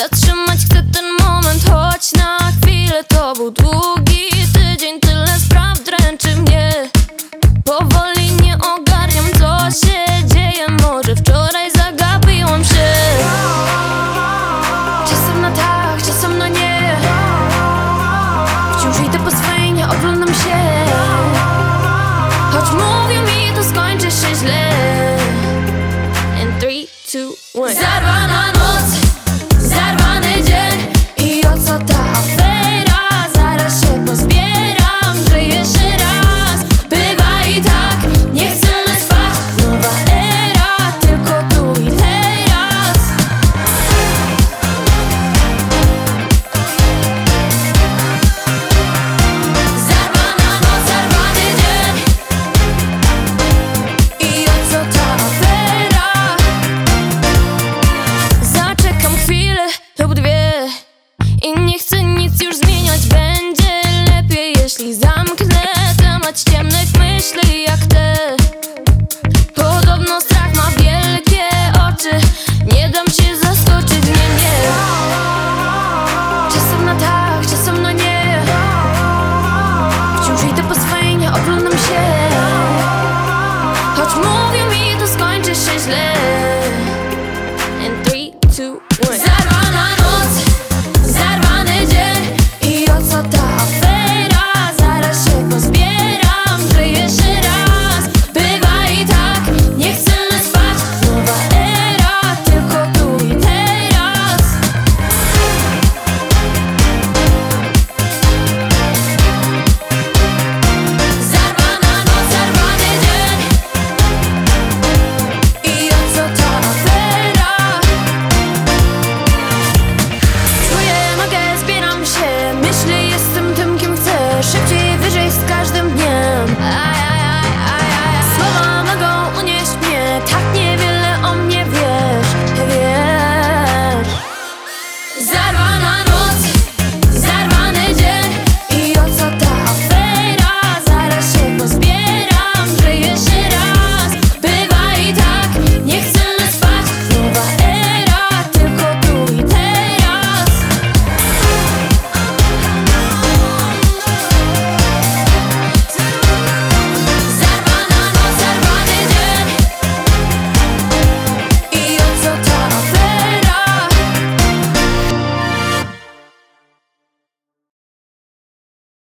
Zatrzymać chcę ten moment, choć na chwilę To był długi tydzień, tyle spraw dręczy mnie. Powoli nie ogarniam, co się dzieje. Może wczoraj zagapiłam się. Czasem na tak, czasem na nie? Wciąż idę po swojej, nie oglądam się. Choć mówią mi, to skończy się źle. In 3, 2, 1 Zarwana